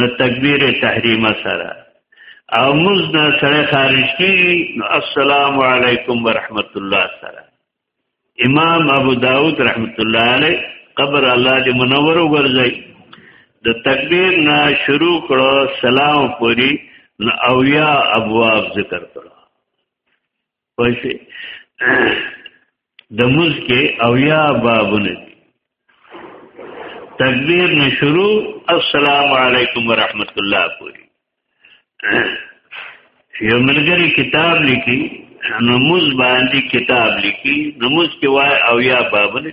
نو تکبیر تحریمه سره او موږ نه سره خارج کیږي نو السلام علیکم ورحمت الله سره امام ابو داود رحمت الله علی قبر الله دې منور وګرځي د تکبیر نه شروع کړو سلام پوری نو او یا ابواب ذکر کړو پښې د موز کې او یا بابونه تکبیر نه شروع السلام علیکم ورحمت الله پوری یو ملګری کتاب لیکي نموز باندې کتاب لیکي نموز کې وای او یا بابونه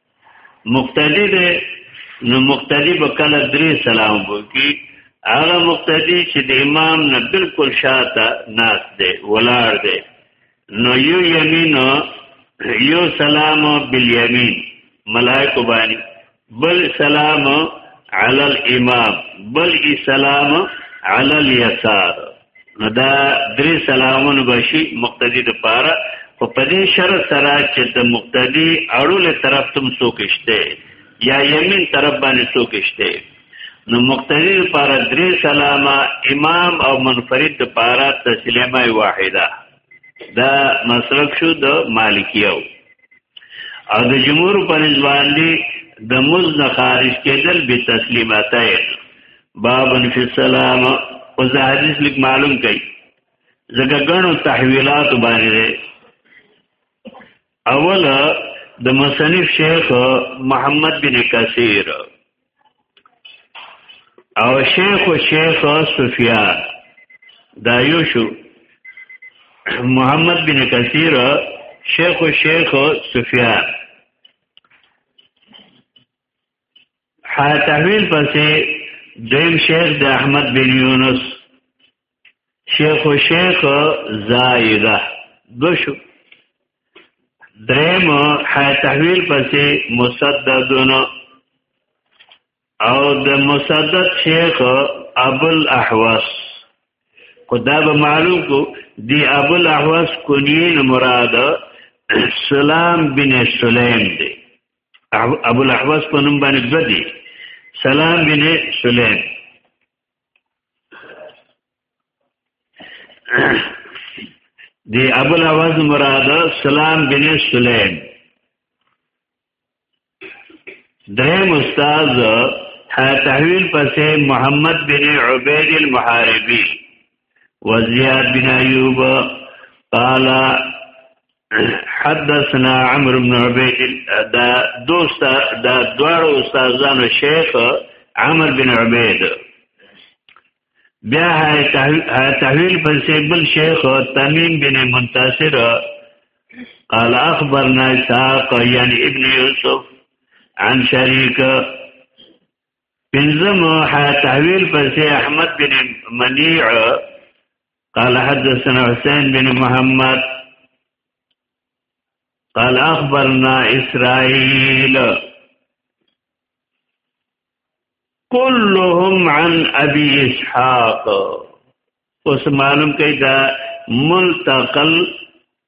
مقتدی دی نو مقتدی به کله درې سلام وکي هغه مقتدی چې د امام نه بالکل شاته ناس دی ولار دی نو یو یمین یو سلام بالیمین ملائکه باندې بل سلام علی الامام بل سلام علی الیسار نو دا درې سلامونه بشي مقتدی د پاره خو په دې شرط سره چې د مقتدی اړول طرف تم سوکشته یا یمین طرف باندې سوکشته نو مقتدی لپاره درې سلامه امام او منفرد لپاره تسلیمه واحده دا مسلک شو د مالکیو او د جمهور په نسبت دی د مز نه خارج کېدل به تسلیماتای بابن فی السلام او دا حدیث لیک معلوم کړي زګه غنو تحویلات باندې اوله د مصنف شیخ محمد بن کثیر او شیخ و شیخ سفیان دا یو شو محمد بن کثیر شیخ و شیخ سفیان حا تحویل پسې دیم شیخ د احمد بن یونس شیخ و شیخ زائده دو شو درم حی تحویل پسی مسددون او د مسدد شیخ ابو الاحواس خدا به معلوم کو دی ابو الاحواس کنین مراد سلام بن سلیم دی ابو الاحواس په نوم باندې بدی سلام بن سلیم دی ابو الاواز مراد سلام بن سلیم دریم استاد تحویل پسې محمد بن عبید المحاربی وزیاد بن ایوب قال حدثنا عمرو بن عبيد دا دوست دا دوړ استادانو شیخ عمرو بن عبيد بیا تحویل پر سیبل شیخ تمیم بن منتصر قال اخبرنا اسحاق یعنی ابن یوسف عن شریک پنزم تحویل پر سی احمد بن منیع قال حدثنا حسين بن محمد قال اخبرنا اسرائيل كلهم عن ابي اسحاق اوس معلوم کړي دا ملتقل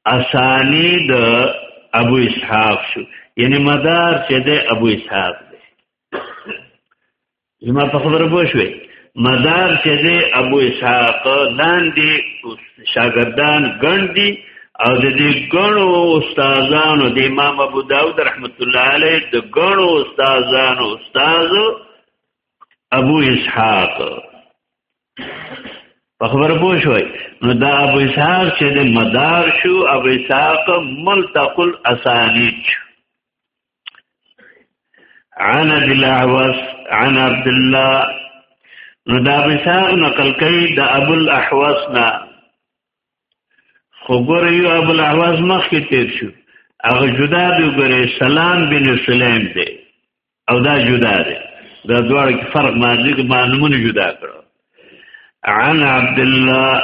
اسانید ابو اسحاق شو یعنی مدار چې د ابو اسحاق دی زما په خبره پوه شوې مدار چې دی ابو اسحاق لاندې شاګردان ګڼ دي او د دې ګڼو استادانو د امام ابو داود رحمت الله علیه د ګڼو استادانو استاد ابو اسحاق په خبره پوه شوي نو دا ابو اسحاق چې د مدار شو ابو اسحاق ملتقل اسانید شو عن ابي الاحوص عن عبد الله نو دا بساق نقل کوي د ابو الاحوص نه خو ګور یو ابو الاحوص مخکې تیر شو هغه جدا دی ګورې سلام بن سلیم دی او دا جدا دی دا دواړه کې فرق مازی کې معلومونه جدا کړو عن عبد الله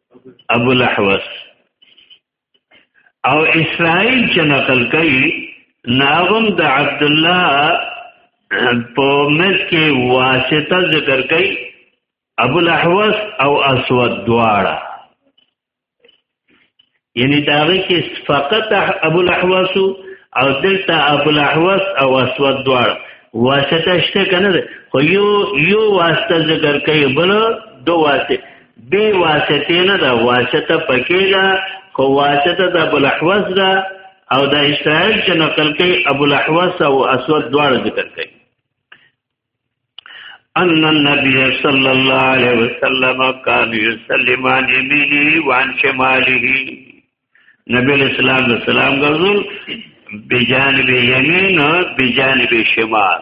ابو الاحوص او اسرائیل چې نقل کوي ناغم د عبد الله په مز کې واسطه ذکر کوي ابو الاحوص او اسود دواړه یعنی داغه کې فقط ابو الاحوص او دلته ابو الاحوص او اسود دواړه واسطه شته کنه خو یو یو واسطه ذکر کوي بل دو واسطه بی واسطه نه ده واسطه پکې ده خو واسطه د ابو الاحوص ده او د اسرائیل چې نقل کوي ابو الاحوص او اسود دواړه ذکر کوي ان النبي صلى الله عليه وسلم كان يسلم عن يمينه وعن شماله نبی اسلام د سلام غزل بجانب یمین بجانب شمال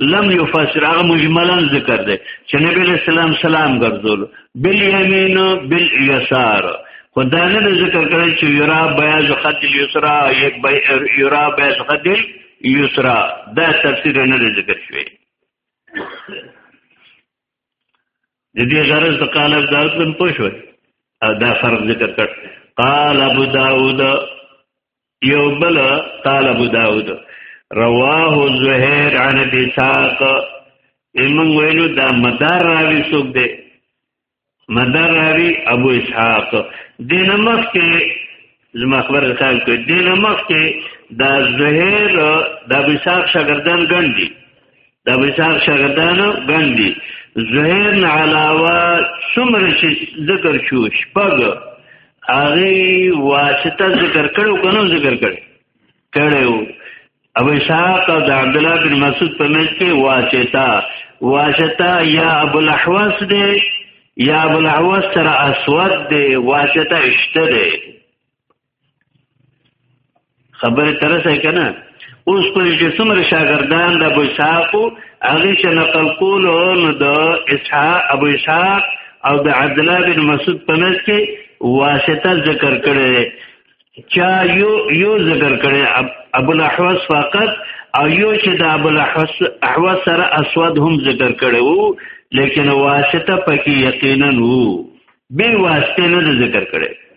لم يفسر هغه مجملا ذکر دی چې نبی له سلام سلام ګرځول بل یمین بل یسار خدا نه ذکر کړی چې یرا بیاض خد الیسرا یک یرا بیاض خد الیسرا دا تفسیر نه ذکر شوی د دې غرض د قال ابو داود بن پوښوي دا فرق ذکر کړ قال ابو داود یو بل قال ابو داود رواه زهير عن ابي ساق ایمن ویلو دا مدار راوی څوک دی مدار راوی ابو اسحاق دین مخ کې زما خبر خیال کوي دین مخ کې دا زهير د ابو اسحاق شاګردان ګڼ دي د ابو اسحاق شاګردانو ګندي زهیر نه علاوه څومره چې ذکر شو شپږ هغه واسطه ذکر کړو کنو ذکر کړو کړو ابو اسحاق او د عبد الله بن مسعود په منځ کې واسطه واسطه یا ابو الاحواس دی یا ابو الاحواس سره اسود دی واسطه اشته دی خبره ترسه کنه اوس په دې چې څومره شاګردان د ابو اسحاق هغه چې نقل کول نو د اسحاق ابو اسحاق او د عبد الله بن مسعود په نس کې واسطه ذکر کړي چا یو یو ذکر کړي ابو الاحوص فقط او یو چې د ابو الاحوص احوص سره اسود هم ذکر کړي وو لیکن واسطه پکې یقینا وو به واسطه نه ذکر کړي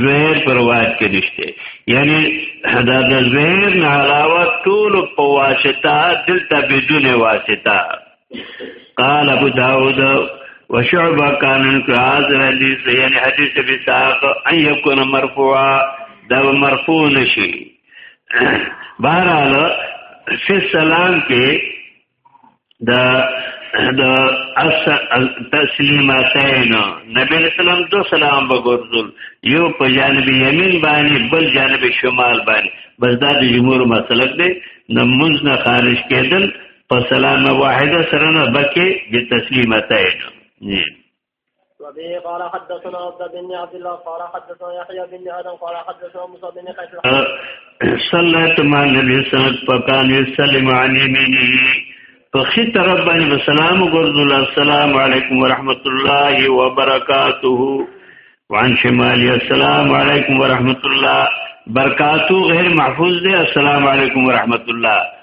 زهیر پر روایت کې نشته یعنی دا د زهیر نه علاوه ټول په واسطه دلته بدون واسطه قال ابو داود وشعبه كان انقراض الحديث يعني حديث بساق ان يكون مرفوعا دا مرفوع نشي بهرحال فی السلام کې د د تسلیماتین نبی اسلام دو سلام وګورل یو په جانب یمین باندې بل جانب شمال باندې بس دا د جمهور مسلک دی نه منځ نه خارج کېدل په سلام واحده سره نه بلکې د تسلیماتین نه وبه قال حدثنا عبد بن عبد الله قال حدثنا يحيى بن ادم قال حدثنا موسى بن قيس صليت مع النبي صلى الله عليه وسلم فكان يسلم عن يمينه فخي طرف باندې السلام ورحمه السلام عليكم ورحمه الله وبركاته وعن شمالي السلام عليكم ورحمه الله برکاتو غیر محفوظ دی السلام علیکم ورحمت الله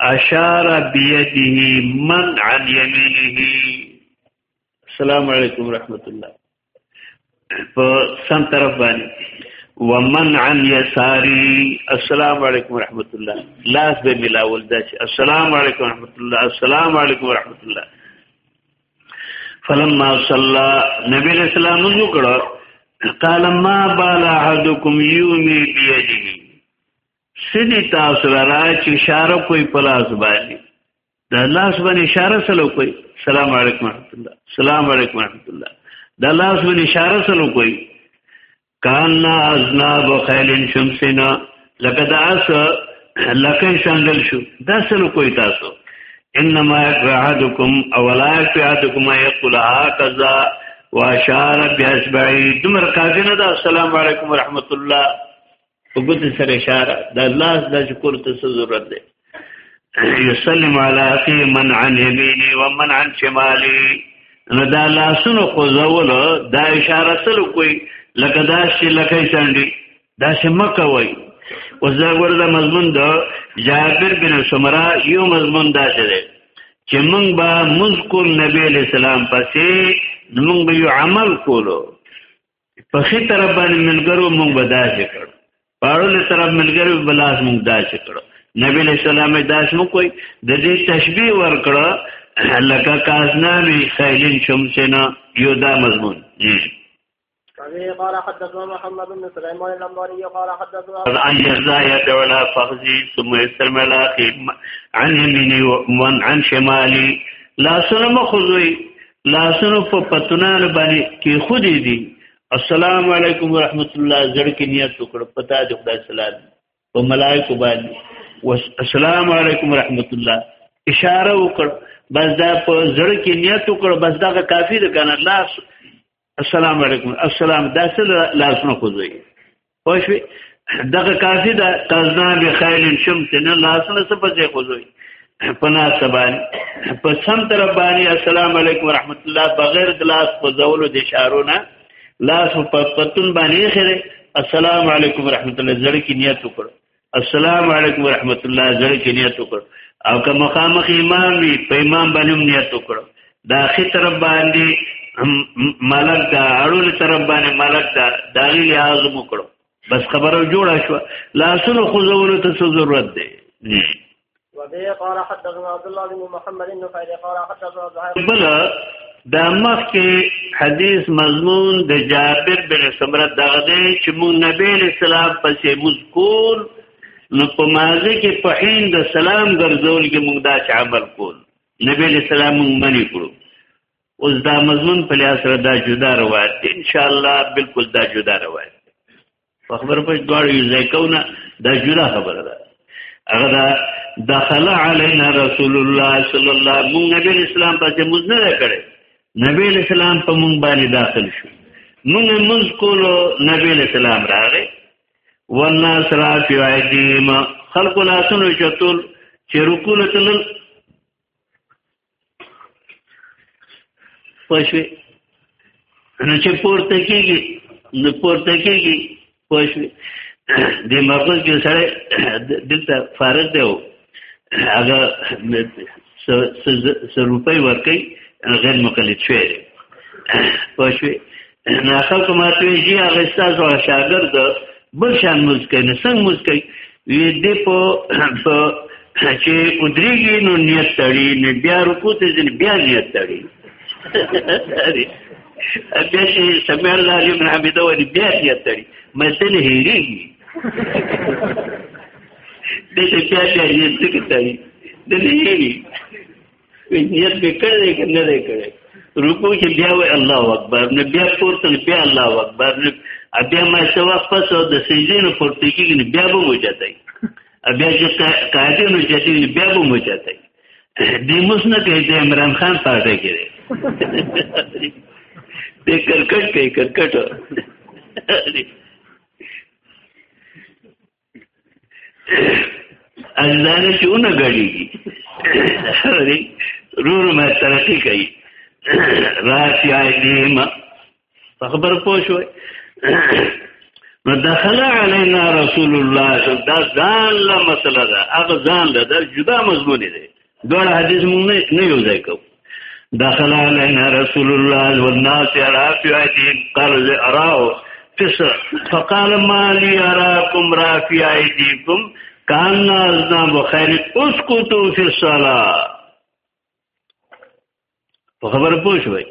اشار بيده من عن يمينه السلام علیکم رحمت الله په سم طرف باندې ومن عن يساري السلام علیکم رحمت الله لاس به ملاول داش السلام علیکم رحمت الله السلام علیکم رحمت الله فلما صلى نبی اسلام نو کړه قال ما بال احدكم يومي بيده سدی تاسو لرا چې اشاره کوي په لاس باندې دا لاس باندې اشاره سره کوي سلام علیکم ورحمت الله سلام علیکم ورحمت الله دا لاس باندې اشاره سره کوي کان ازناب خیل شمسنا لقد اس لکه شاندل شو دا سره کوي تاسو انما يقعدكم اولا يقعدكم يقول هكذا واشار باصبعه دمر قاضي نه دا السلام علیکم ورحمت الله په ګوتې سره اشاره د لاس د شکر ته څه ضرورت دی یسلم علی اخی من عن یمینی و من عن شمالی نو دا لاسونو خوځول دا اشاره سره کوي لکه دا چې لکه څنډي دا چې مکه وای اوس دا ورته مضمون دا جابر بن سمرا یو مضمون دا شه دی چې موږ به مذکر نبی اسلام پسې موږ به یو عمل کولو په خې طرف باندې ملګرو مونږ به داسې کړو په اړول طرف ملګرو به لاس مونږ داسې کړو نبی علیہ السلام داسې مو کوي د دې تشبیه ورکړه لکه کازنامی خیلین شمسنا یو دا مضمون قال حدثنا محمد بن سليمان الأنباري قال حدثنا عن يزا يدعو لا فخزي ثم يسلم الأخي عن يميني ومن عن شمالي لا سلم خذوي لاسونو په پتونانو باندې کې خودي دي السلام علیکم ورحمت الله زړه کې نیت وکړ پتا دې خدای سلام په ملائکه باندې والسلام علیکم ورحمت الله اشاره وکړ بس دا په زړه کې نیت وکړ بس دا کافی ده کنه لاس السلام علیکم السلام دا څه لاسونه خوځوي پوه شوې دغه کافي ده تزنا به خیل شمس نه لاسونه څه پځې خوځوي پنا سبان په سم تر باندې السلام علیکم ورحمت الله بغیر د لاس په زولو د اشارو نه لاس په پتون باندې خره السلام علیکم ورحمت الله زړه کې نیت وکړ السلام علیکم ورحمت الله زړه کې نیت وکړ او که مخامخ امام وي په امام باندې نیت وکړ دا خې تر باندې ملک دا اړول تر باندې ملک دا داغي لحاظ وکړو بس خبره جوړه شو لاسونو خو زول ته ضرورت دی وبه قال حدثنا عبد الله بن محمد النفيل قال حدثنا زهير بل د مخکې حدیث مضمون د جابر بن سمره دغه دی چې مون نبی له سلام پسې مذکور نو په مازه کې په حین د سلام ګرځول کې موږ دا چې عمل کول نبی له سلام موږ منی کړو اوس دا مضمون په لاسره دا جدا روایت ان شاء الله بالکل دا جدا روایت په خبره پوه دواړو یو ځای کو نه دا جدا خبره ده هغه دا دخل علینا رسول الله صلی الله مونږ نبی اسلام پسې موږ نه کړې نبی اسلام په مونږ باندې داخل شو مونږ موږ کولو نبی اسلام راغی والناس رافع ایدیم خلق لاسونو چتول چې رکوع تلل پښوی نو چې پورته کېږي نو پورته کېږي پښوی د مغز کې سره دلته فارغ دی او هغه څه روپۍ ورکړي غیر مقلد شوی پښوی نه خلکو ما ته وی جی هغه استاد او شاګرد بل شان موز کوي څنګه موز کوي وی دې په چې ودریږي نو نیت تړي نه بیا رکو ته ځین بیا نیت تړي بیا چې سمع الله لمن حمده ولي بیا نیت تړي مثل هیریږي دې ته بیا بیا نیت تړي دې هیریږي نیت به کړی که نه دی کړی رکوع کې بیا وای الله اکبر نه بیا پورته نه بیا الله اکبر نه بیا ما څه وخت پس د سجدې نه پورته کېږي نه بیا به وجاتای بیا چې قاعده نه جاتې بیا به وجاتای دې موس نه کوي د عمران خان پاتې کړي دې کرکټ کوي کرکټ ازدانه چې اونه غړيږي رور ما ترقی کوي راشي ايديم خبر پوه شوي نو دخل علينا رسول الله صلی الله علیه وسلم دا ځان له مسله ده هغه ځان له دا جدا مضمون دی دوه حدیث مونږ نه یو ځای کوو دخل علينا رسول الله والناس على فئتين قال اراو فسر فقال ما لي اراكم رافع ايديكم كان اذنب خير اسكتوا في الصلاه په خبره پوه شوي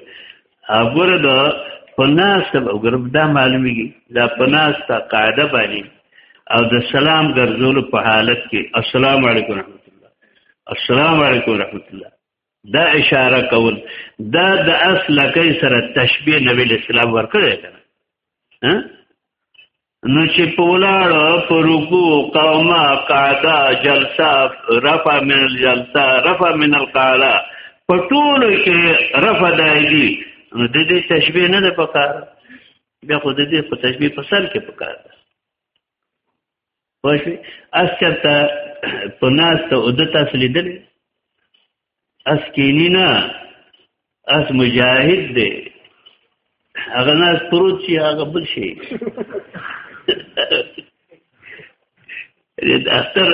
وګوره دا پناست وګوره دا معلومیږي دا پناست قاعده باندې او د سلام ګرځول په حالت کې السلام علیکم رحمت الله السلام علیکم رحمت الله دا اشاره کول دا د اصل کې سره تشبیه نبی اسلام ورکړی کنه نو چې په ولاړ په رکوع قوما قاعده جلسه رفع من الجلسه رفع من القاعده په ټولو کې رفع دایدي نو د دې تشبیه نه ده پکار بیا خو د دې په تشبیه په سر کې پکار ده واښې اسکرته په ناس ته او د تاسو لیدلې اس کینی نه اس مجاهد دی هغه ناس پروت شي هغه بل شي اختر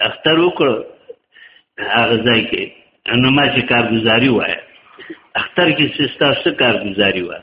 اختر وکړو هغه ځای کې نو ما چې کارګزاري وای اختر کې سستا څه کارګزاري وای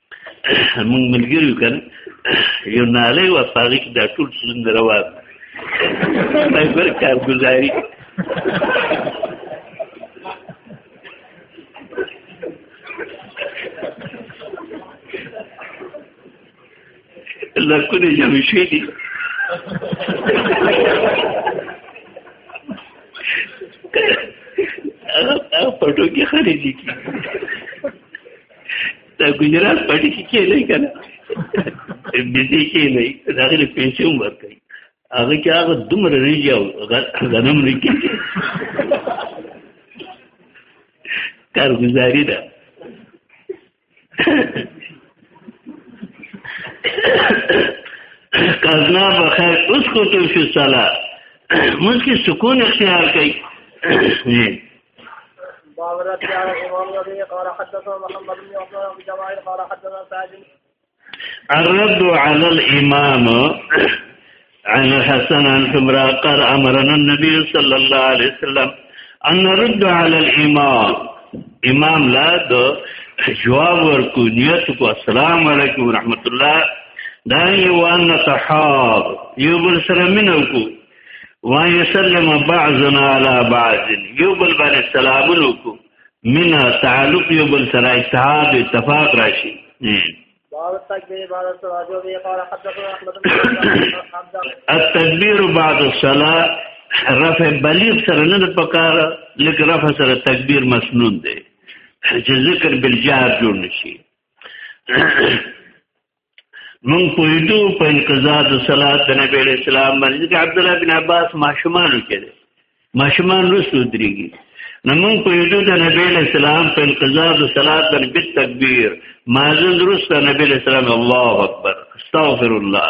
موږ ملګری کړ یو نالی و پاغي کې دا ټول سند روان مې ګور کار گزاري لکونه جمع شوي دي هغه پټو کې خارجي کیږي دا ګجرات پټي کې کې نه کنه بيزي کې نه دا غل پیسې هم ورکړي هغه کې هغه دومره ریږي او غنم ریږي کارګزاري ده کازنا بخیر اس کو تو فی الصلاه مونږ کې سکون اختیار کړئ باورت على الإمام الذي قال حدثنا محمد بن عثمان بن جماعيل قال حدثنا سعد الرد على الإمام عن الحسن عن حمرا قال أمرنا النبي صلى الله عليه وسلم أن نرد على الإمام امام لا دو جواب ورکو نیت کو السلام علیکم ورحمت الله دا یو ان صحاب یو بل سره منو کو وان يسلم بعضنا على بعض یو بل باندې سلام وکړو منا تعلق یو بل سره اتحاد او اتفاق راشي التكبير بعد الصلاة رفع بلیغ سره نه پکاره لیک رفع سره تکبیر مسنون دی چې ذکر بالجار جوړ نشي مونږ پوهیدو په انقضاء د صلات د نبی علیہ السلام باندې چې عبد الله بن عباس ماشومان کړي ماشومان رسو دريږي نو مونږ پوهیدو د نبی علیہ السلام په انقضاء د صلات باندې په تکبیر مازن درست نبی علیہ السلام الله اکبر استغفر الله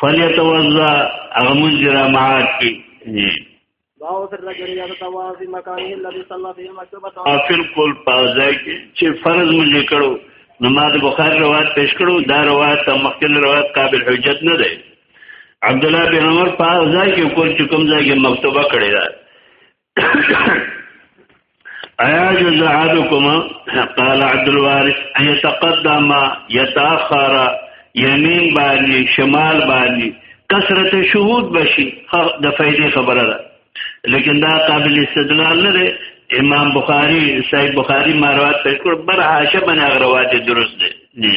فلیتوزا هغه مونږ را مات کی افل کول پازای کی چې فرض مونږ کړو نو ما د بخاری روایت پیش کړو دا روایت ته مخکې روایت قابل حجت نه دی عبد الله بن عمر پازای کې کول چې کوم ځای کې مکتوبه کړی دا ایا جز احدکما قال عبد الوارث ان يتقدم يتاخر يمين باندې شمال باندې کثرت شهود بشي د فائدې خبره ده لیکن دا قابل استدلال نه دی امام بخاری صحیح بخاری ماروات پیش کړ بر حاشیه باندې غروات درست دی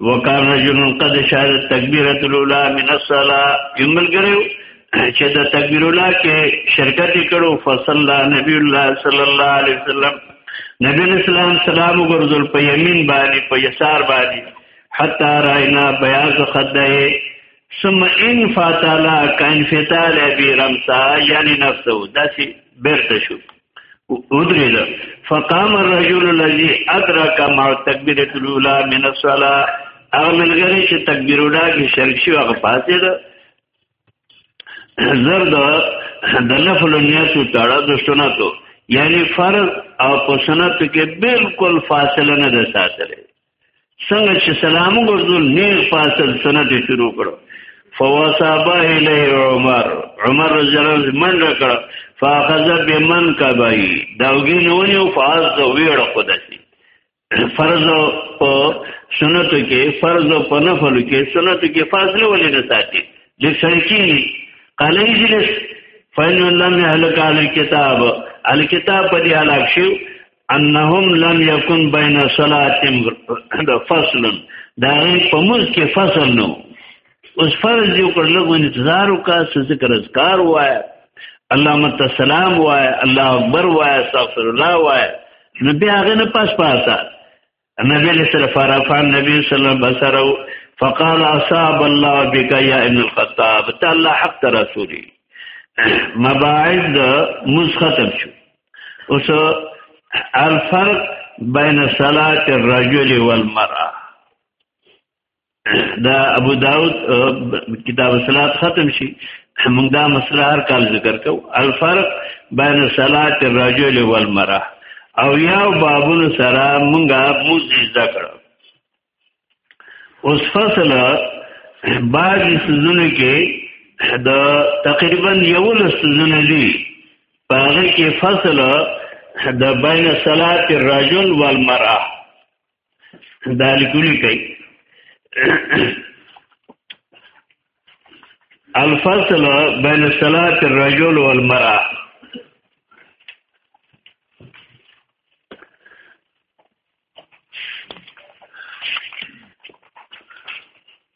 وکان رجل قد شهد تکبیره الاولى من الصلاه یمل ګرو چې د تکبیر الله کې شرکت کړو فصلا نبی الله صلی الله علیه وسلم نبی اسلام سلام وګرځول په یمین باندې په یسار باندې حتا راینا بیاض خدای ثم ان فاتلا کان فتال ابي رمسا یعنی نفسه داسي بیرته شو ودرید فقام الرجل الذي ادرك مع التكبيره الاولى من الصلاه هغه ملګری چې تکبیر وډا کې شرک شو هغه پاتې ده زرد د نفل الناس تعالی د سنتو یعنی فرض او په سنت کې بالکل فاصله نه ده ساتلې څنګه چې سلام وګرځول نیغ پاسل سنت شروع کړو فوصابه الیه عمر عمر رضی الله عنه من رکړه فاخذ بمن کبای داوګی نونی او فاز ویړ خدای فرض په سنت کې فرض په نفل کې سنت کې فاصله ولې نه ساتي د سنکی قلې جلس فین لم یهلک علی کتاب الکتاب په دې هلاک شو انهم لم يكن بين صلاه فصل دا په موږ کې فصل نو اوس فرض یو کړل غو انتظار وکا ذکر اذکار وای اللهم تسلام وای الله اکبر وای استغفر الله وای نو بیا هغه نه پاس پاته نبی علیہ السلام فرفع نبی صلی اللہ علیہ وسلم بسره فقال اصاب الله بك يا ابن الخطاب تعالی حق رسولي مباعد مسختم شو اوس الفرق بین صلات الرجل والمرأه دا ابو داود کتاب الصلات ختم شي موږ دا مسله هر کال ذکر کو الفرق بین صلات الرجل والمرأه او یا بابونو سره موږه موز ذکر اوس فصل بعض سزونه کې دا تقریبا یو لس سزونه دي پاره کې فصل د بین صلات الرجل والمرأه دا لیکلی کوي الفصل بین صلاة الرجل والمرأة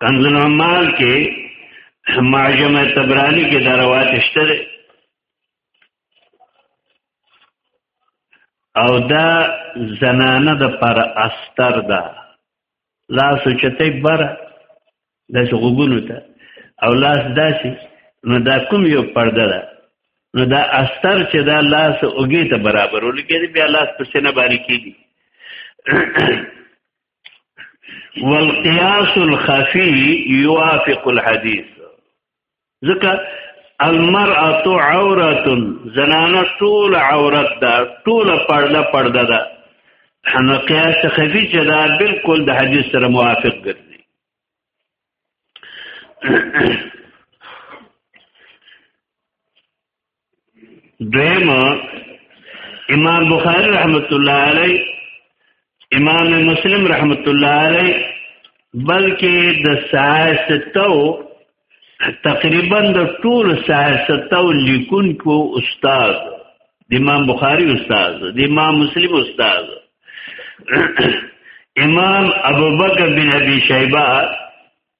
کنز العمال کې معجم تبرانی کې دروات شته او دا زنانه د پر استر ده لاس چته بر داسې غوګونو ته او لاس داسې نو دا کوم یو پرده ده نو دا استر چې دا لاس اوګې ته برابر ولګي بیا لاس په سینه باندې کېږي والقياس الخفي يوافق الحديث ځکه المرأه عوره زنانه ټول عورت ده ټول پرده پرده ده نو قیاس خفی چې دا بالکل د حدیث سره موافق ګرځي دویم امام بخاری رحمت الله علی امام مسلم رحمت الله علی بلکې د ساستو تقریبا د ټول ساستو لیکونکو استاد د امام بخاری استاد د امام مسلم استاد امام ابوبکر بن ابي شيبه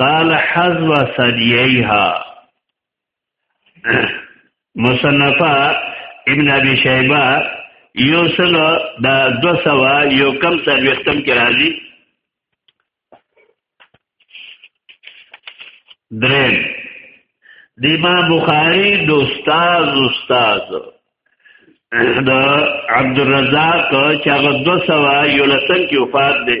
قال حذو ثدييها مصنفه ابن ابي شيبه یو سل دا دو سوا یو کم سر وختم کې راځي درم د امام بخاری د استاد استاد د عبدالرزاق چې هغه دو سوا یو لسم کې وفات دی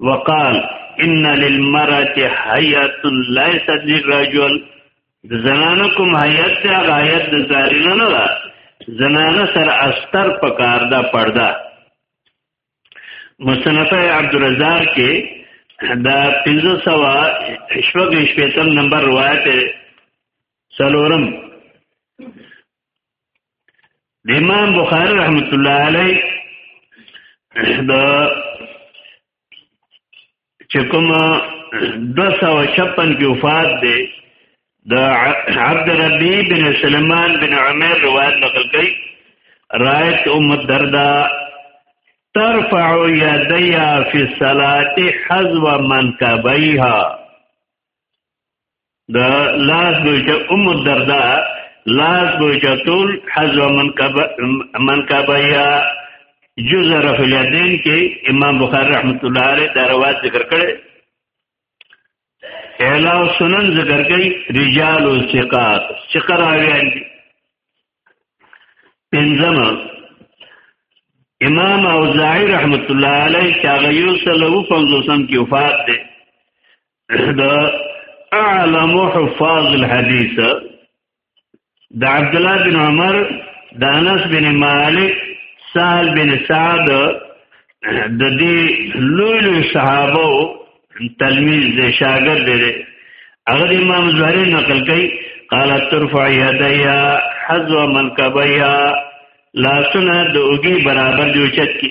وقال ان للمرأة حیات لیست للرجل د زنانه کوم حیات دی هغه حیات د زارینه نه ده زنانه سر استر په کار ده پرده مصنفه عبدالرزاق کې دا 1500 شپږ شپږم نمبر روایت سلورم د امام بخاری رحمت الله علی د چکما 256 کې وفات دی د عبد ربی بن سلمان بن عمر روایت نقل کړي رایت ام الدرداء ترفع يديها في الصلاه حذو منكبيها دا لاس بوچا ام الدردا لاس بوچا طول حزو منکبایا جز رف الیدین کې امام بخاری رحمت الله علیه دا روایت ذکر کړي اعلا و سنن ذکر کړي رجال و ثقات ثقه راویان دي پنځم امام اوزاعی رحمت الله علیه چې هغه یو سلو پنځوسم کې وفات دی دا اعلم حفاظ الحديث د عبد الله بن عمر د انس بن مالک سهل بن سعد د دې لوی لوی صحابه تلمیذ دی شاګرد دی هغه امام زهري نقل کوي قال ترفع يديا حذو من كبيا لا سنا د اوګي برابر دی چت کی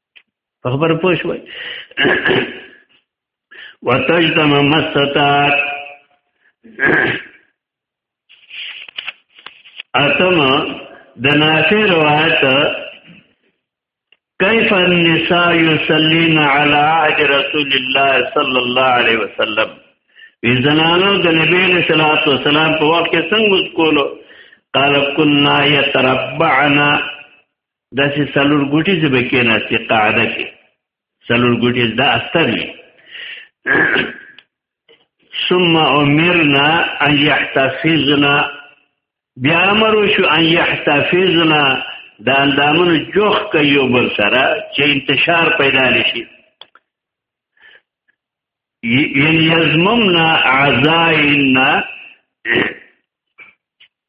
په خبره پوه شوي وتجتمع مستطاعت اتم د نافع روایت کیف النساء یصلین علی عهد رسول الله صلی الله علیه وسلم وی زنانو د نبی صلی الله علیه وسلم په وخت کې څنګه کولو قال كنا يتربعنا داسې سلور ګوټي چې به کې ناستې قاعده کې سلور ګوټي دا استر وي ثم امرنا ان يحتفظنا بیا امر شو ان يحتفظنا د اندامونو جوخ کوي بل سره چې انتشار پیدا نشي یعنی یزممنا عزائنا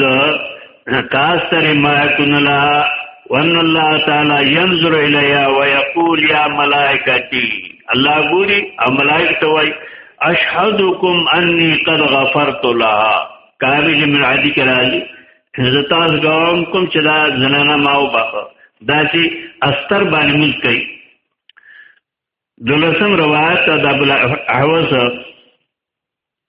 دا کاستر ما یکون لها وان الله تعالی ينظر الیا ويقول یا ملائکتی الله ګوري او ملائک ته وای اشهدکم انی قد غفرت لها کامل من عادی کرالی زتاس ګوم کوم چې دا زنانه ما وبخه دا چې استر باندې موږ کوي دلسم روایت د ابو احوص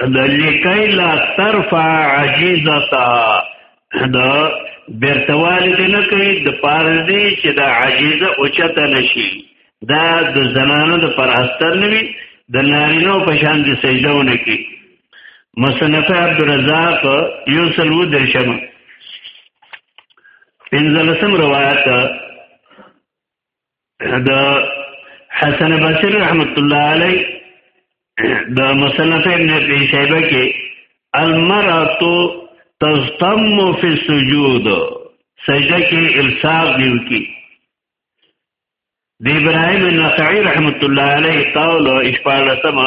د لکای لا طرف عجیزتها د بیرتوالی دی نه کوي د پاره دی چې د عجیزه اوچته نشي دا د زنانو د پر استر نوي د نارینو په شان د سجدهونه کې مصنف عبدالرزاق یو سلو درشم پنځلسم روایت د حسن بصری رحمت الله علی د مصنف ابن ابي شيبه کې المرأه تستم فی السجود سجده کې الصاق دیو کې د ابراهيم النخعي رحمت الله عليه قول او اشپالتما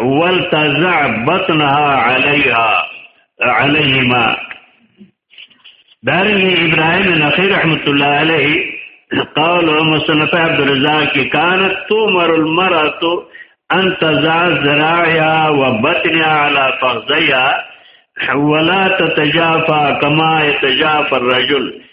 ولتزع بطنها عليها عليهما دارنګه ابراهيم النخعي رحمت الله عليه قال مصنف عبد الرزاق كانت تمر المرأة ان تزع ذراعها وبطنها على فخذيها حولا تتجافا کما يتجافا الرجل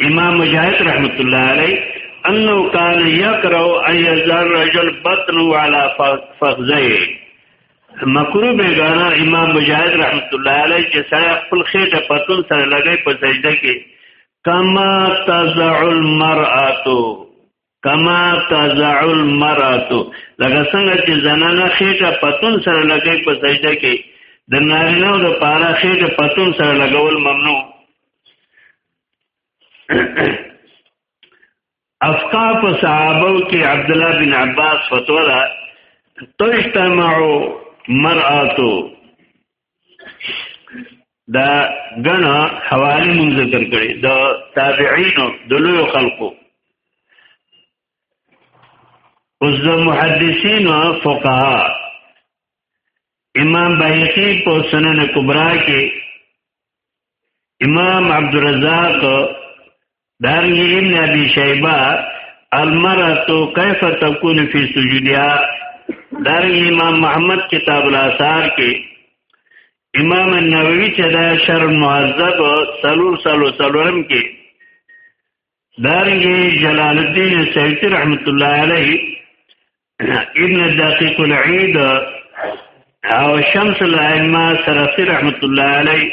امام مجاهد رحمت الله علیه انه کان یکره ان یزر رجل بطن علی فخذه مکروه بیگانا امام مجاهد رحمت الله علیه چې سره خپل خېټه پتون سره لګی په سجده کې کما تزع المرأه کما تزع المرأه لکه څنګه چې زنانه خېټه پتون سره لګي په سجده کې د نارینه او د پاره خېټه پتون سره لګول ممنوع افقا په صحابه کې عبد الله بن عباس فتوا ده تجتمع مرأه دا غنا حواله مون ذکر کړي د تابعین د لوی خلقو اوس د محدثین او فقها امام بهقی په سنن کبرا کې امام عبدالرزاق دارنګ ابن ابي شيبه المرأه كيف تكون في سجودها دارنګ امام محمد کتاب الاثار کې امام النووي چې دا شر معذب سلور سلو سلورم کې دارنګ جلال الدين سيوطي رحمت الله عليه ابن دقيق العيد او شمس الائمه سرفي رحمت الله عليه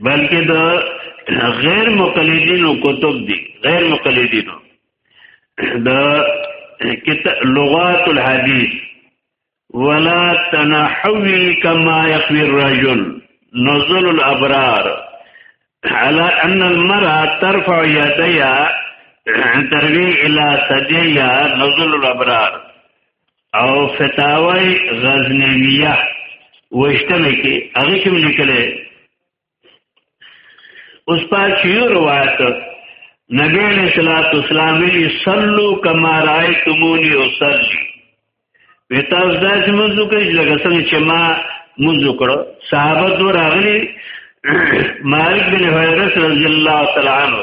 بلکې د غیر مقلدینو کتب دي غیر مقلدینو د کتاب لغات الحديث ولا تنحوي كما يخوي الرجل نزل الابرار على ان المرأة ترفع يديها تروي الى ثديها نزل الابرار او فتاوی غزنویه وشتمه کې هغه کوم لیکلې اوس پات یو روایت نبی علیہ الصلوۃ والسلام وی صلو کما رایتمونی اصلی وتا زاج منځو کې لږه څنګه چې ما منځو کړو صحابه دو راغلي مالک بن حیرس رضی الله تعالی عنہ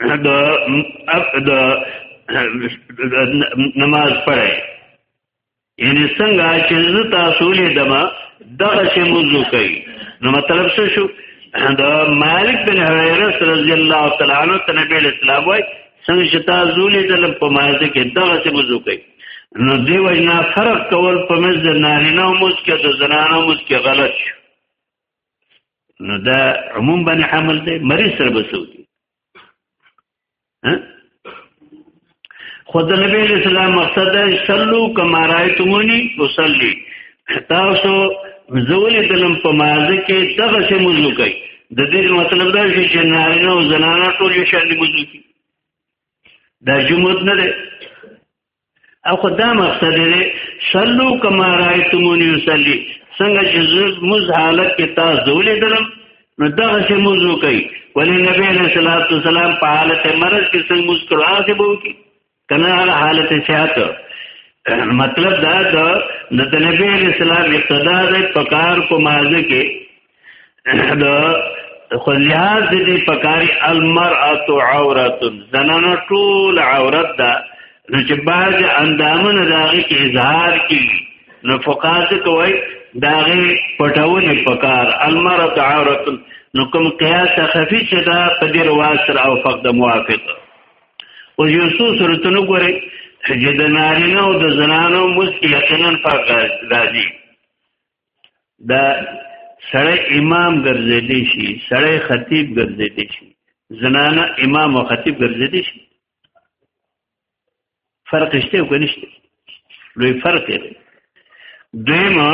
د د نماز پڑھے یعنی څنګه چې زه تاسو لیدم دغه چې موضوع کوي نو مطلب څه شو دا مالک بن حویرس رضی الله تعالی عنہ ته نبی اسلام وای څنګه چې تاسو لیدل په ماده کې دغه چې موضوع کوي نو دی وجنا فرق کول په مز نارینه او مز کې د زنانه مز کې غلط شو نو دا عموم باندې حمل دی مریض سره بسو کی خود نبی علیہ السلام مقصد ہے صلو کما رایتمونی وصلی تاسو زولی دلم په مازه کې دغه څه موضوع کوي د دې مطلب دا شي چې نارینه او زنانه ټول یو شان دي موضوع کوي دا جمود نه ده او خدا مقصد دی صلو کما رایتمونی صلی څنګه چې موږ حالت کې تاسو ولې درم نو دا څه موږ کوي ولې نبی له صلوات والسلام په حالت مرض کې څنګه موږ قرآن ته بو کی کنه حالت صحت مطلب دا دا د نبی له سلام اقتدا د پکار کو مازه کې دا خو لحاظ دې پکاري المرأه عورت زنانه ټول عورت ده نو چې بعض اندامونه داغه کې اظهار کی نو فقاهه کوي داغه پټونه پکار المرأه عورت نو کوم قیاس خفی چې دا په دې رواسر او فقد موافق او یو څو صورتونه ګوري چې د نارینه او د زنانو مس یقینا فرق راځي دا سړی امام ګرځېدې شي سړی خطیب ګرځېدې شي زنانه امام او خطیب ګرځېدې شي فرق شته او کنيشته لوی فرق دی دیمه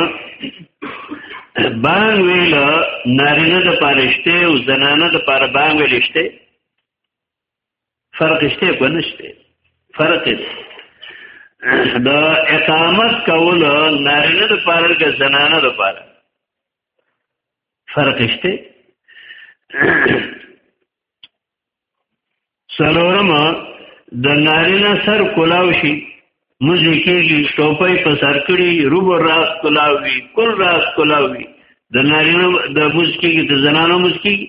بان ویل نارینه د پاره شته او زنانه د پاره بان ویل شته فرق شته کو نشته فرق د اقامت کول نارینه د پاره کې زنانه د پاره فرق شته سلورم د نارینه سر کولاو شي مزه کېږي ټوپۍ په سر کړي روب راس کولاوي کل راس کولاوي د نارینه د مز کېږي د زنانو مز کېږي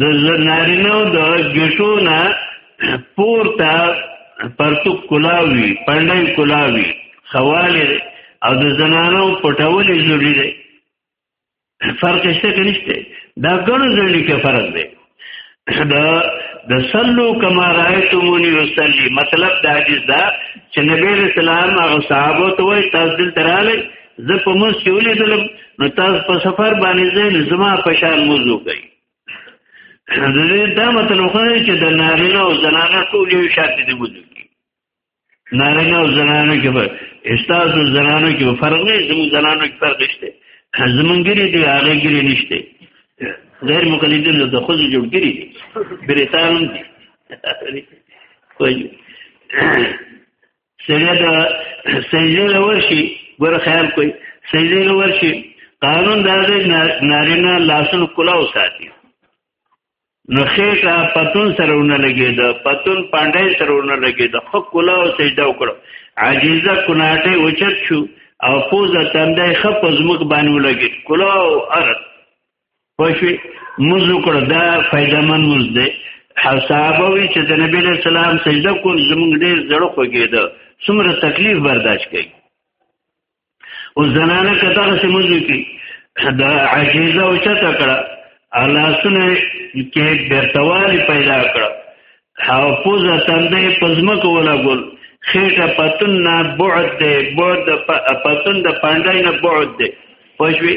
د زنارینو د جشونه پورته پرتوک کلاوي پندای کلاوي خواله او د زنانو پټولې ضروری دی فرق شته کې نشته دا ګڼو ځلې کې فرق دی دا د صلو کما رایتمونی وصلی مطلب دا حدیث دا چې نبی رسول الله هغه صحابه ته وایي تاسو دلته راغلئ زه په موږ کې ولیدلم نو تاسو په سفر باندې ځین زما په شان موضوع کوي دا مطلب خو نه چې د نارینه او زنانه ټول یو شان دي موضوع کوي نارینه او زنانه کې به استاد او زنانه کې فرق نه زمو زنانه کې فرق شته زمونګری دی هغه ګری نشته غیر مقلدین د خود جوړګری دي بریتان دي کوي سړی د سجدې له ورشي ګور خیال کوي سجدې له ورشي قانون دا دی نارینه لاسونو کلاو ساتي نو خېټه پتون سره ونه لګي دا پتون پانډای سره ونه لګي دا خو کلاو سجده وکړو عاجزه کناټه اوچت شو او پوزه تندې خپ زمک باندې ولګي کلاو ارت پښوی موږ وکړو دا فائدہ من موږ دی حسابه وی چې د نبی له سلام سجده کول زموږ ډیر زړه خوګیده څومره تکلیف برداشت کړي او زنانه کته چې موږ کی دا عجیزه او چته کړه الله سونه کې برتوالی پیدا کړه او پوزه تندې پزما کولا ګل خېټه پتون نه بعد دی بعد پتون د پاندای نه بعد دی پښوی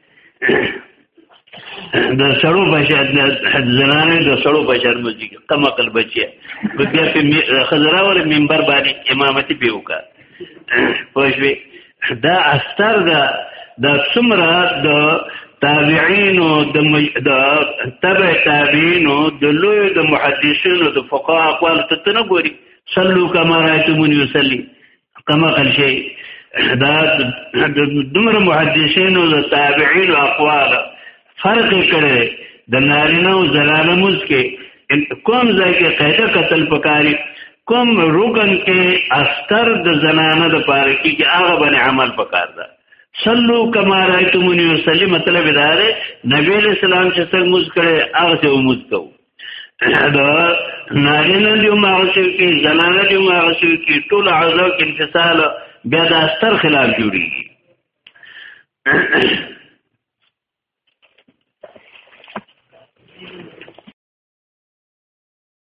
د سړو بشر د زنانه د سړو بشر مزي کما کل بچي په بیا په خزرا ور منبر باندې امامتي به وکا پښوی دا استر دا د سمرا د تابعین او د تبع تابعین او د لوی د محدثین او د فقها اقوال ته نه ګوري صلو کما رایتمون یصلی کما قل شي دا د دمر محدثین او تابعین او اقوال فرق کړي د نارینه او زنانه مز کې کوم ځای کې قاعده قتل پکاري کوم رکن کې استر د زنانه د پاره کې کې هغه باندې عمل پکار ده صلو کما رایتمونی وسلم مطلب دا ده نبی علیہ السلام چې څنګه مز کړي هغه څه مز کوو دا نارینه دی مغشو کې زنانه دی مغشو کې ټول اعضاء کې انفصال بیا د استر خلاف جوړیږي